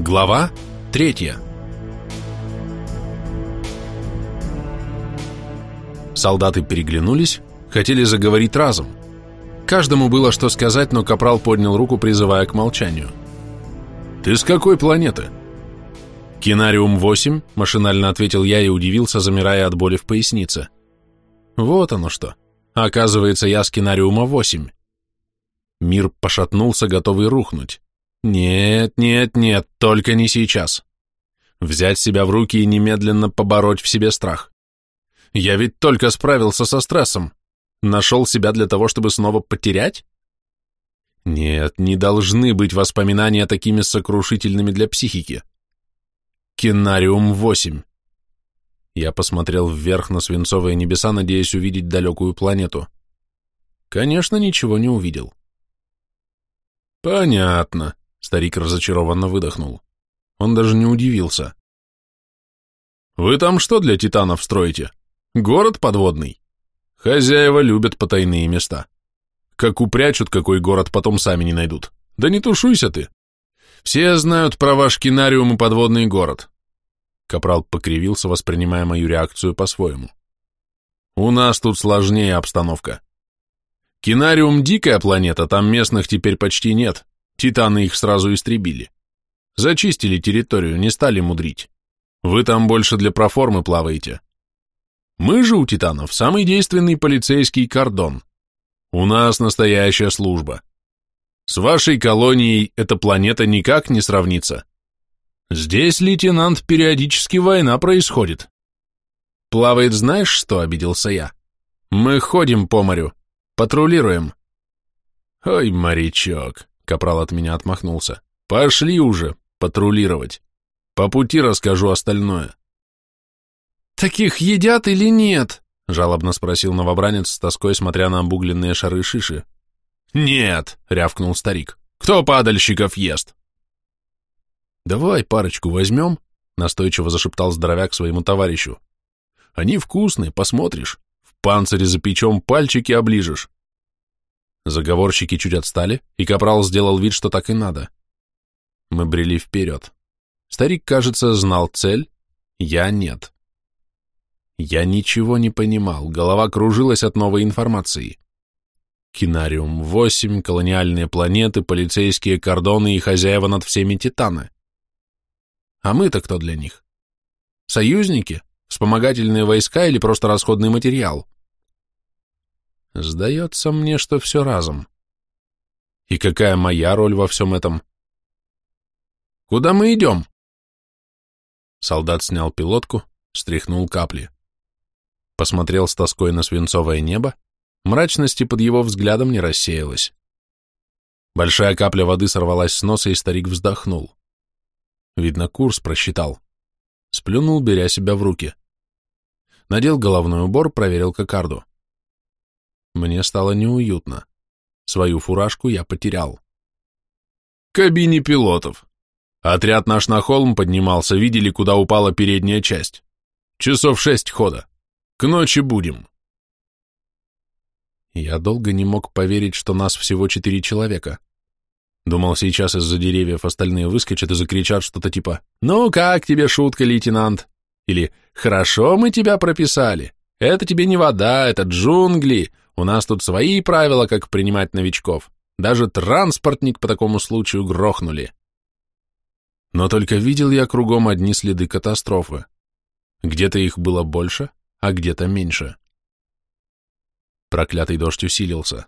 Глава третья Солдаты переглянулись, хотели заговорить разом. Каждому было что сказать, но Капрал поднял руку, призывая к молчанию. «Ты с какой планеты?» «Кинариум-8», — машинально ответил я и удивился, замирая от боли в пояснице. «Вот оно что. Оказывается, я с Кинариума-8». Мир пошатнулся, готовый рухнуть. Нет, нет, нет, только не сейчас. Взять себя в руки и немедленно побороть в себе страх. Я ведь только справился со стрессом. Нашел себя для того, чтобы снова потерять? Нет, не должны быть воспоминания такими сокрушительными для психики. Кинариум 8. Я посмотрел вверх на свинцовые небеса, надеясь увидеть далекую планету. Конечно, ничего не увидел. Понятно. Старик разочарованно выдохнул. Он даже не удивился. «Вы там что для титанов строите? Город подводный? Хозяева любят потайные места. Как упрячут какой город, потом сами не найдут. Да не тушуйся ты. Все знают про ваш кинариум и подводный город». Капрал покривился, воспринимая мою реакцию по-своему. «У нас тут сложнее обстановка. Кинариум — дикая планета, там местных теперь почти нет. Титаны их сразу истребили. Зачистили территорию, не стали мудрить. Вы там больше для проформы плаваете. Мы же у титанов самый действенный полицейский кордон. У нас настоящая служба. С вашей колонией эта планета никак не сравнится. Здесь, лейтенант, периодически война происходит. Плавает знаешь что, обиделся я? Мы ходим по морю, патрулируем. Ой, морячок, Капрал от меня отмахнулся. Пошли уже, патрулировать. По пути расскажу остальное. Таких едят или нет? Жалобно спросил новобранец с тоской, смотря на обугленные шары шиши. Нет, рявкнул старик. Кто падальщиков ест? Давай парочку возьмем, настойчиво зашептал здоровяк своему товарищу. Они вкусные, посмотришь. В панцире запечем, пальчики оближешь. Заговорщики чуть отстали, и Капрал сделал вид, что так и надо. Мы брели вперед. Старик, кажется, знал цель, я нет. Я ничего не понимал, голова кружилась от новой информации. Кинариум-8, колониальные планеты, полицейские кордоны и хозяева над всеми титаны. А мы-то кто для них? Союзники? Вспомогательные войска или просто расходный материал? Сдается мне, что все разом. И какая моя роль во всем этом? Куда мы идем? Солдат снял пилотку, стряхнул капли. Посмотрел с тоской на свинцовое небо, мрачности под его взглядом не рассеялась. Большая капля воды сорвалась с носа, и старик вздохнул. Видно, курс просчитал. Сплюнул, беря себя в руки. Надел головной убор, проверил кокарду. Мне стало неуютно. Свою фуражку я потерял. Кабине пилотов. Отряд наш на холм поднимался, видели, куда упала передняя часть. Часов шесть хода. К ночи будем. Я долго не мог поверить, что нас всего четыре человека. Думал, сейчас из-за деревьев остальные выскочат и закричат что-то типа «Ну, как тебе шутка, лейтенант?» Или «Хорошо мы тебя прописали. Это тебе не вода, это джунгли. У нас тут свои правила, как принимать новичков. Даже транспортник по такому случаю грохнули. Но только видел я кругом одни следы катастрофы. Где-то их было больше, а где-то меньше. Проклятый дождь усилился.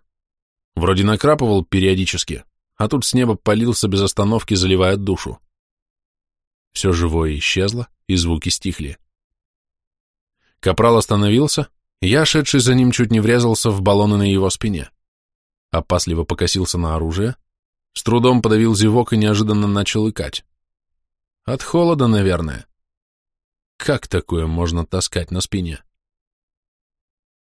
Вроде накрапывал периодически, а тут с неба полился без остановки, заливая душу. Все живое исчезло, и звуки стихли. Капрал остановился, я, шедший за ним, чуть не врезался в баллоны на его спине. Опасливо покосился на оружие, с трудом подавил зевок и неожиданно начал икать. От холода, наверное. Как такое можно таскать на спине?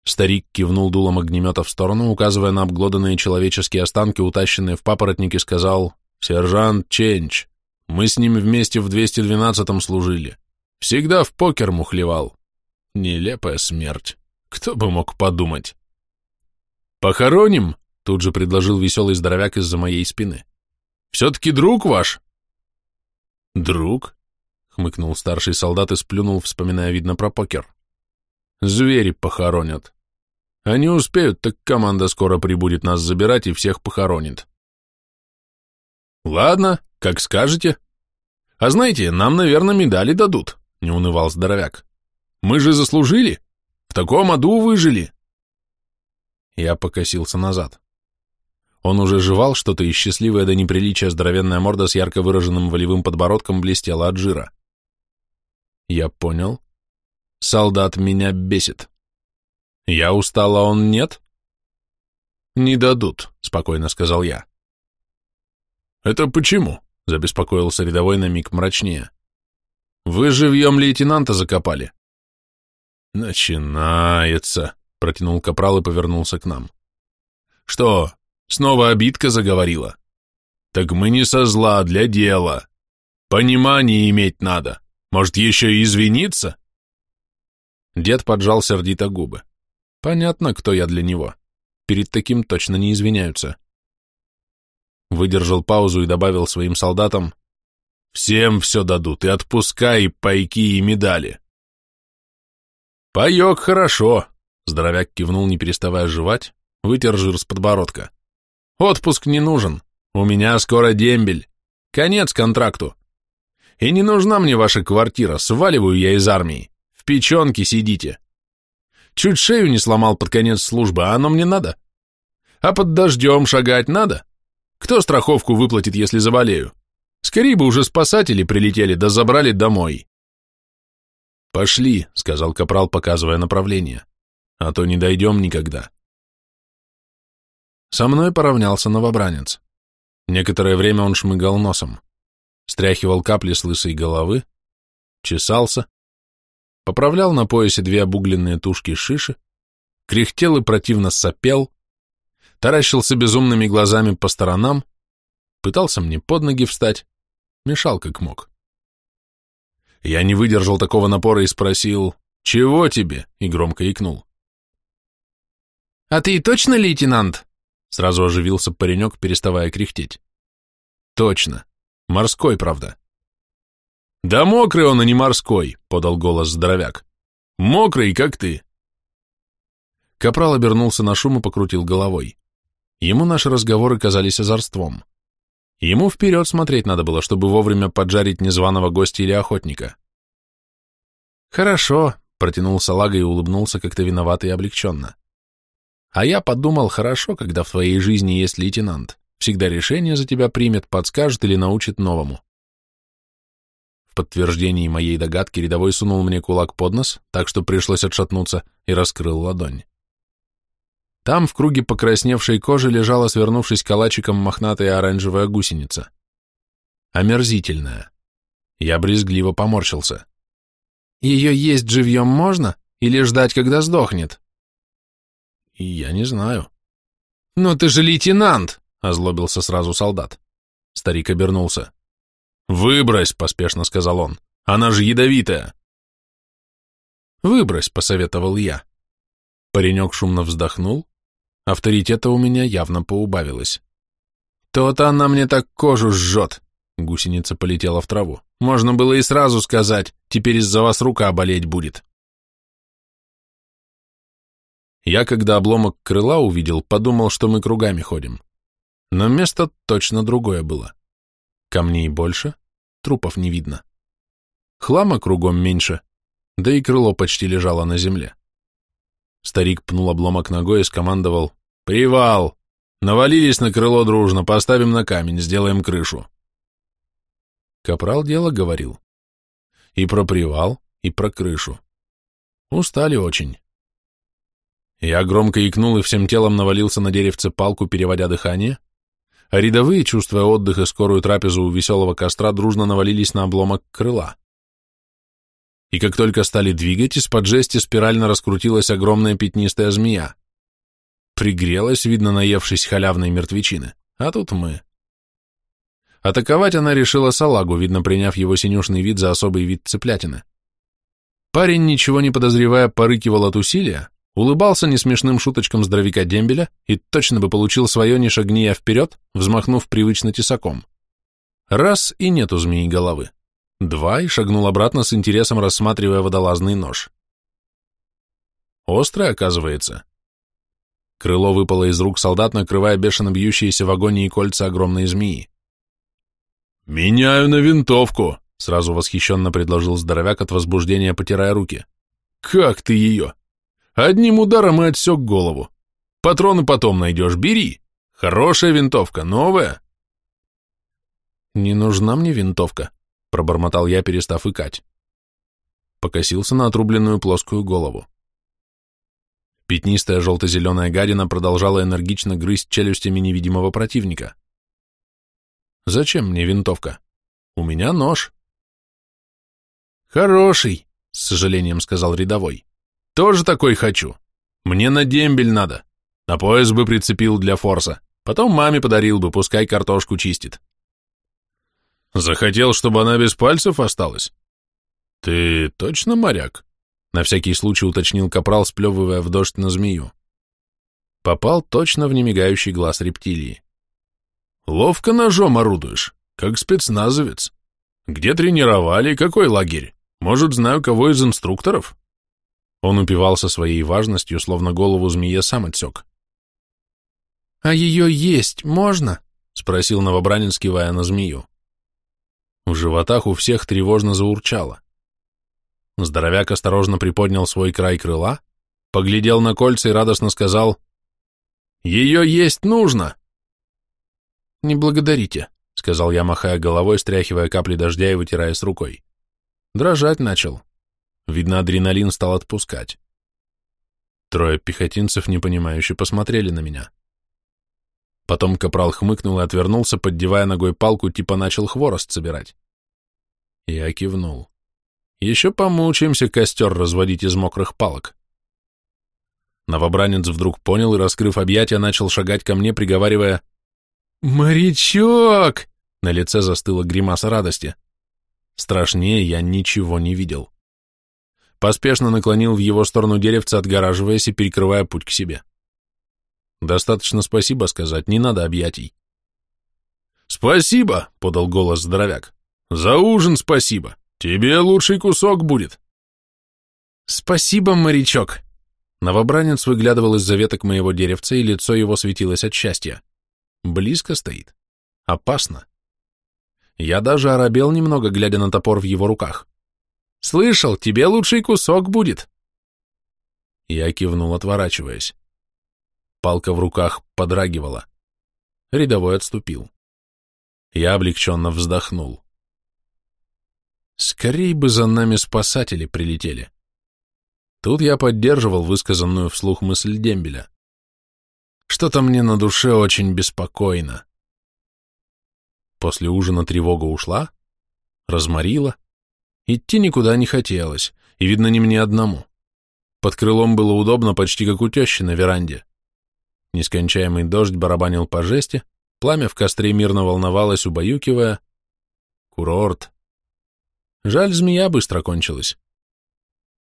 Старик кивнул дулом огнемета в сторону, указывая на обглоданные человеческие останки, утащенные в папоротник, и сказал, «Сержант Ченч, мы с ним вместе в 212-м служили. Всегда в покер мухлевал. Нелепая смерть». Кто бы мог подумать? «Похороним?» — тут же предложил веселый здоровяк из-за моей спины. «Все-таки друг ваш?» Друг? Хмыкнул старший солдат и сплюнул, вспоминая, видно, про покер. Звери похоронят. Они успеют, так команда скоро прибудет нас забирать и всех похоронит. Ладно, как скажете. А знаете, нам, наверное, медали дадут, не унывал здоровяк. Мы же заслужили. В таком аду выжили. Я покосился назад. Он уже жевал что-то, и счастливая до неприличия здоровенная морда с ярко выраженным волевым подбородком блестела от жира. Я понял. Солдат меня бесит. Я устал, а он нет? Не дадут, спокойно сказал я. Это почему? Забеспокоился рядовой на миг мрачнее. Вы живьем лейтенанта закопали. Начинается, протянул капрал и повернулся к нам. Что, снова обидка заговорила? Так мы не со зла, для дела. Понимание иметь надо. Может, еще и извиниться? Дед поджал сердито губы. Понятно, кто я для него. Перед таким точно не извиняются. Выдержал паузу и добавил своим солдатам, «Всем все дадут, и отпуска, и пайки, и медали». «Паек хорошо», — здоровяк кивнул, не переставая жевать, вытер жир с подбородка. «Отпуск не нужен, у меня скоро дембель, конец контракту. И не нужна мне ваша квартира, сваливаю я из армии, в печенке сидите». Чуть шею не сломал под конец службы, а оно мне надо. А под дождем шагать надо? Кто страховку выплатит, если заболею? Скорее бы уже спасатели прилетели, да забрали домой. «Пошли», — сказал Капрал, показывая направление, — «а то не дойдем никогда». Со мной поравнялся новобранец. Некоторое время он шмыгал носом, стряхивал капли с лысой головы, чесался, поправлял на поясе две обугленные тушки шиши, кряхтел и противно сопел, таращился безумными глазами по сторонам, пытался мне под ноги встать, мешал как мог. Я не выдержал такого напора и спросил «Чего тебе?» и громко икнул. «А ты точно лейтенант?» Сразу оживился паренек, переставая кряхтеть. «Точно. Морской, правда». «Да мокрый он, а не морской», — подал голос здоровяк. «Мокрый, как ты». Капрал обернулся на шум и покрутил головой. Ему наши разговоры казались озорством. Ему вперед смотреть надо было, чтобы вовремя поджарить незваного гостя или охотника. «Хорошо», — протянул салага и улыбнулся как-то виновато и облегченно. «А я подумал, хорошо, когда в твоей жизни есть лейтенант. Всегда решение за тебя примет, подскажет или научит новому. В подтверждении моей догадки рядовой сунул мне кулак под нос, так что пришлось отшатнуться, и раскрыл ладонь. Там в круге покрасневшей кожи лежала, свернувшись калачиком, мохнатая оранжевая гусеница. Омерзительная. Я брезгливо поморщился. Ее есть живьем можно или ждать, когда сдохнет? Я не знаю. Но ты же лейтенант, озлобился сразу солдат. Старик обернулся. «Выбрось», — поспешно сказал он, — «она же ядовитая». «Выбрось», — посоветовал я. Паренек шумно вздохнул, авторитета у меня явно поубавилось. «То-то она мне так кожу жжет», — гусеница полетела в траву. «Можно было и сразу сказать, теперь из-за вас рука болеть будет». Я, когда обломок крыла увидел, подумал, что мы кругами ходим. Но место точно другое было. Камней больше, трупов не видно. Хлама кругом меньше, да и крыло почти лежало на земле. Старик пнул обломок ногой и скомандовал «Привал! Навалились на крыло дружно, поставим на камень, сделаем крышу». Капрал дело говорил. И про привал, и про крышу. Устали очень. Я громко икнул и всем телом навалился на деревце палку, переводя дыхание, а рядовые, чувствуя отдых и скорую трапезу у веселого костра, дружно навалились на обломок крыла. И как только стали двигать, из-под жести спирально раскрутилась огромная пятнистая змея. Пригрелась, видно, наевшись халявной мертвечины, а тут мы. Атаковать она решила салагу, видно, приняв его синюшный вид за особый вид цыплятины. Парень, ничего не подозревая, порыкивал от усилия, улыбался несмешным шуточкам здоровяка дембеля и точно бы получил свое, не шагния вперед, взмахнув привычно тесаком. Раз и нету змеи головы, два и шагнул обратно с интересом, рассматривая водолазный нож. Острый, оказывается. Крыло выпало из рук солдат, накрывая бешено бьющиеся в агонии кольца огромной змеи. «Меняю на винтовку!» — сразу восхищенно предложил здоровяк от возбуждения, потирая руки. «Как ты ее? Одним ударом и отсек голову. Патроны потом найдешь, бери. Хорошая винтовка, новая». «Не нужна мне винтовка», — пробормотал я, перестав икать. Покосился на отрубленную плоскую голову. Пятнистая желто-зеленая гадина продолжала энергично грызть челюстями невидимого противника. «Зачем мне винтовка? У меня нож». «Хороший», — с сожалением сказал рядовой. «Тоже такой хочу. Мне на дембель надо. На пояс бы прицепил для форса. Потом маме подарил бы, пускай картошку чистит». «Захотел, чтобы она без пальцев осталась?» «Ты точно моряк?» На всякий случай уточнил капрал, сплевывая в дождь на змею. Попал точно в немигающий глаз рептилии. Ловко ножом орудуешь, как спецназовец. Где тренировали, какой лагерь? Может, знаю кого из инструкторов? Он упивался своей важностью, словно голову змея сам отсек. «А ее есть можно?» — спросил новобранец, кивая на змею. В животах у всех тревожно заурчало. Здоровяк осторожно приподнял свой край крыла, поглядел на кольца и радостно сказал «Ее есть нужно!» «Не благодарите», — сказал я, махая головой, стряхивая капли дождя и вытирая с рукой. Дрожать начал. Видно, адреналин стал отпускать. Трое пехотинцев непонимающе посмотрели на меня. Потом капрал хмыкнул и отвернулся, поддевая ногой палку, типа начал хворост собирать. Я кивнул. Еще помучаемся костер разводить из мокрых палок. Новобранец вдруг понял и, раскрыв объятия, начал шагать ко мне, приговаривая «Морячок!» На лице застыла гримаса радости. Страшнее я ничего не видел. Поспешно наклонил в его сторону деревца, отгораживаясь и перекрывая путь к себе. Достаточно спасибо сказать, не надо объятий. «Спасибо!» — подал голос здоровяк. «За ужин спасибо!» Тебе лучший кусок будет. Спасибо, морячок. Новобранец выглядывал из-за веток моего деревца, и лицо его светилось от счастья. Близко стоит. Опасно. Я даже оробел немного, глядя на топор в его руках. «Слышал, тебе лучший кусок будет!» Я кивнул, отворачиваясь. Палка в руках подрагивала. Рядовой отступил. Я облегченно вздохнул. Скорей бы за нами спасатели прилетели. Тут я поддерживал высказанную вслух мысль дембеля. Что-то мне на душе очень беспокойно. После ужина тревога ушла, разморила. Идти никуда не хотелось, и, видно, не мне одному. Под крылом было удобно, почти как у тещи на веранде. Нескончаемый дождь барабанил по жести, пламя в костре мирно волновалось, убаюкивая. Курорт. Жаль, змея быстро кончилась.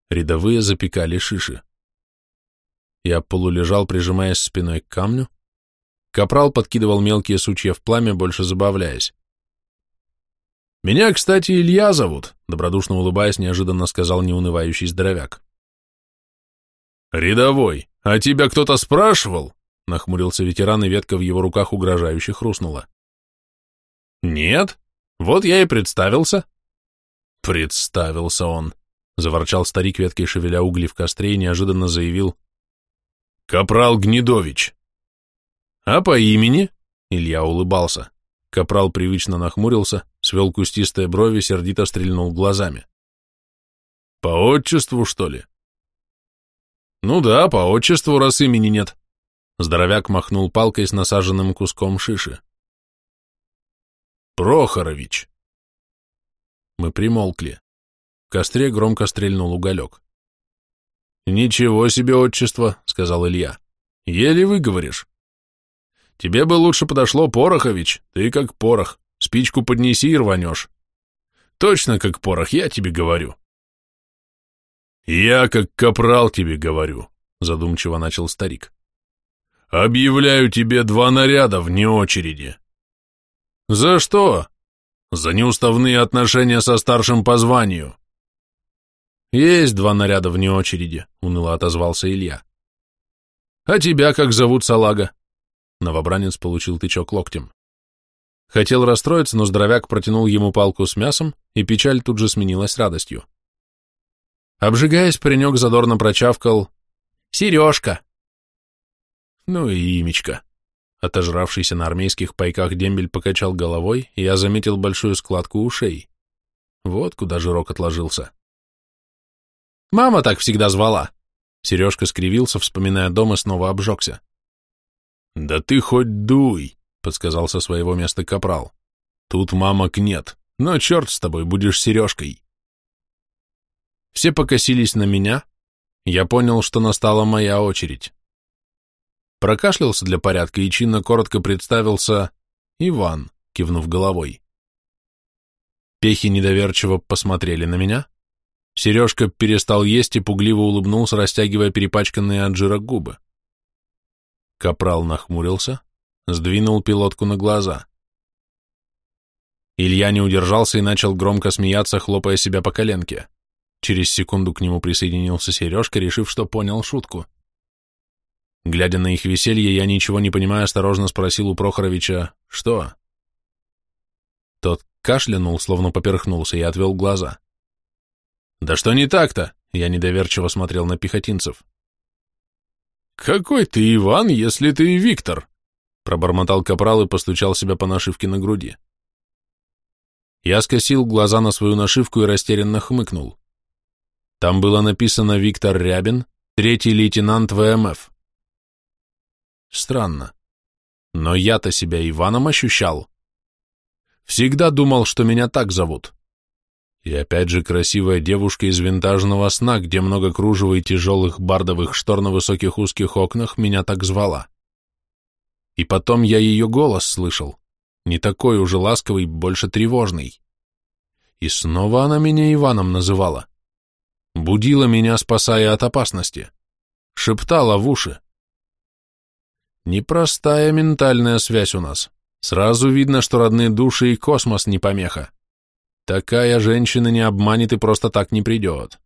Рядовые запекали шиши. Я полулежал, прижимаясь спиной к камню. Капрал подкидывал мелкие сучья в пламя, больше забавляясь. «Меня, кстати, Илья зовут», — добродушно улыбаясь, неожиданно сказал неунывающий здоровяк. «Рядовой, а тебя кто-то спрашивал?» — нахмурился ветеран, и ветка в его руках угрожающе хрустнула. «Нет, вот я и представился», Представился он, заворчал старик веткой шевеля угли в костре и неожиданно заявил. Капрал Гнедович. А по имени? Илья улыбался. Капрал привычно нахмурился, свел кустистые брови, сердито стрельнул глазами. По отчеству, что ли? Ну да, по отчеству, раз имени нет. Здоровяк махнул палкой с насаженным куском шиши. Прохорович. Мы примолкли. В костре громко стрельнул уголек. «Ничего себе отчество», — сказал Илья. «Еле выговоришь. Тебе бы лучше подошло Порохович, ты как порох, спичку поднеси и рванешь. Точно как порох, я тебе говорю». «Я как капрал тебе говорю», — задумчиво начал старик. «Объявляю тебе два наряда вне очереди». «За что?» За неуставные отношения со старшим по званию. Есть два наряда вне очереди, уныло отозвался Илья. А тебя как зовут, салага? Новобранец получил тычок локтем. Хотел расстроиться, но здоровяк протянул ему палку с мясом, и печаль тут же сменилась радостью. Обжигаясь, паренек задорно прочавкал «Сережка!» Ну и имечко. Отожравшийся на армейских пайках дембель покачал головой, и я заметил большую складку ушей. Вот куда жирок отложился. «Мама так всегда звала!» Сережка скривился, вспоминая дом, и снова обжегся. «Да ты хоть дуй!» — подсказал со своего места капрал. «Тут мамок нет, но черт с тобой, будешь Сережкой!» Все покосились на меня. Я понял, что настала моя очередь. Прокашлялся для порядка и чинно коротко представился Иван, кивнув головой. Пехи недоверчиво посмотрели на меня. Сережка перестал есть и пугливо улыбнулся, растягивая перепачканные от жира губы. Капрал нахмурился, сдвинул пилотку на глаза. Илья не удержался и начал громко смеяться, хлопая себя по коленке. Через секунду к нему присоединился Сережка, решив, что понял шутку. Глядя на их веселье, я, ничего не понимая, осторожно спросил у Прохоровича, что? Тот кашлянул, словно поперхнулся, и отвел глаза. «Да что не так-то?» — я недоверчиво смотрел на пехотинцев. «Какой ты Иван, если ты Виктор?» — пробормотал капрал и постучал себя по нашивке на груди. Я скосил глаза на свою нашивку и растерянно хмыкнул. Там было написано «Виктор Рябин, третий лейтенант ВМФ». Странно. Но я-то себя Иваном ощущал. Всегда думал, что меня так зовут. И опять же красивая девушка из винтажного сна, где много кружева и тяжелых бардовых штор на высоких узких окнах, меня так звала. И потом я ее голос слышал, не такой уже ласковый, больше тревожный. И снова она меня Иваном называла. Будила меня, спасая от опасности. Шептала в уши. Непростая ментальная связь у нас. Сразу видно, что родные души и космос не помеха. Такая женщина не обманет и просто так не придет.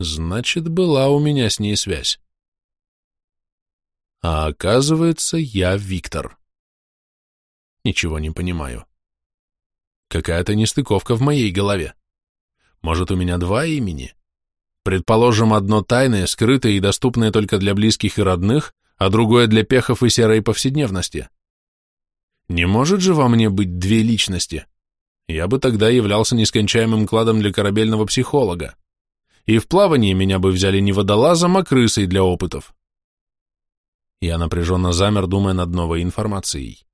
Значит, была у меня с ней связь. А оказывается, я Виктор. Ничего не понимаю. Какая-то нестыковка в моей голове. Может, у меня два имени? Предположим, одно тайное, скрытое и доступное только для близких и родных, а другое для пехов и серой повседневности. Не может же во мне быть две личности? я бы тогда являлся нескончаемым кладом для корабельного психолога. И в плавании меня бы взяли не водолазом, а крысой для опытов. Я напряженно замер, думая над новой информацией.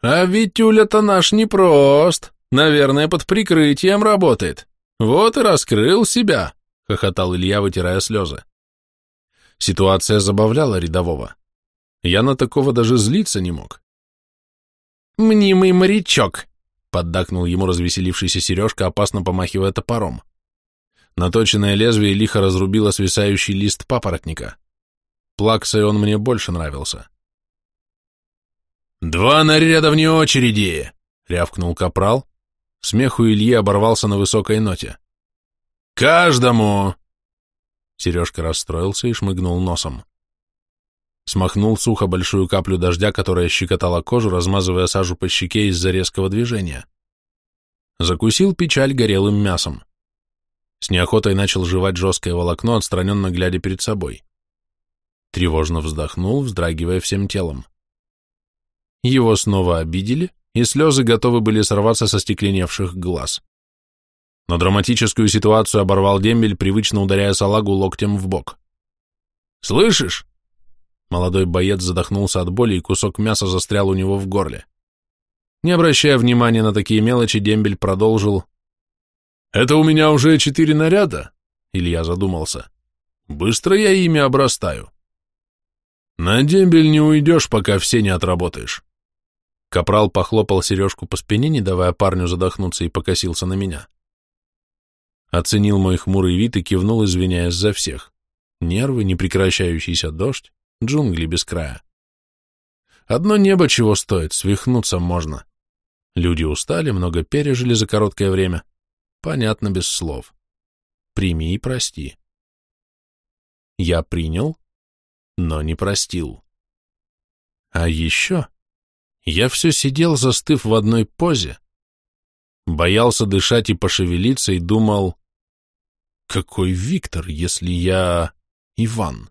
«А Витюля-то наш непрост. Наверное, под прикрытием работает. Вот и раскрыл себя», — хохотал Илья, вытирая слезы. Ситуация забавляла рядового. Я на такого даже злиться не мог. «Мнимый морячок», Поддакнул ему развеселившийся Сережка, опасно помахивая топором. Наточенное лезвие лихо разрубило свисающий лист папоротника. Плаксой он мне больше нравился. «Два наряда вне очереди!» — рявкнул капрал. Смех у Ильи оборвался на высокой ноте. «Каждому!» Сережка расстроился и шмыгнул носом. Смахнул сухо большую каплю дождя, которая щекотала кожу, размазывая сажу по щеке из-за резкого движения. Закусил печаль горелым мясом. С неохотой начал жевать жесткое волокно, отстраненно глядя перед собой. Тревожно вздохнул, вздрагивая всем телом. Его снова обидели, и слезы готовы были сорваться со стекленевших глаз. Но драматическую ситуацию оборвал дембель, привычно ударяя салагу локтем в бок. «Слышишь?» Молодой боец задохнулся от боли, и кусок мяса застрял у него в горле. Не обращая внимания на такие мелочи, дембель продолжил. «Это у меня уже четыре наряда?» Илья задумался. «Быстро я ими обрастаю». «На дембель не уйдешь, пока все не отработаешь». Капрал похлопал сережку по спине, не давая парню задохнуться, и покосился на меня. Оценил мой хмурый вид и кивнул, извиняясь за всех. Нервы, непрекращающийся дождь, Джунгли без края. Одно небо чего стоит, свихнуться можно. Люди устали, много пережили за короткое время. Понятно без слов. Прими и прости. Я принял, но не простил. А еще я все сидел, застыв в одной позе, боялся дышать и пошевелиться и думал, какой Виктор, если я Иван?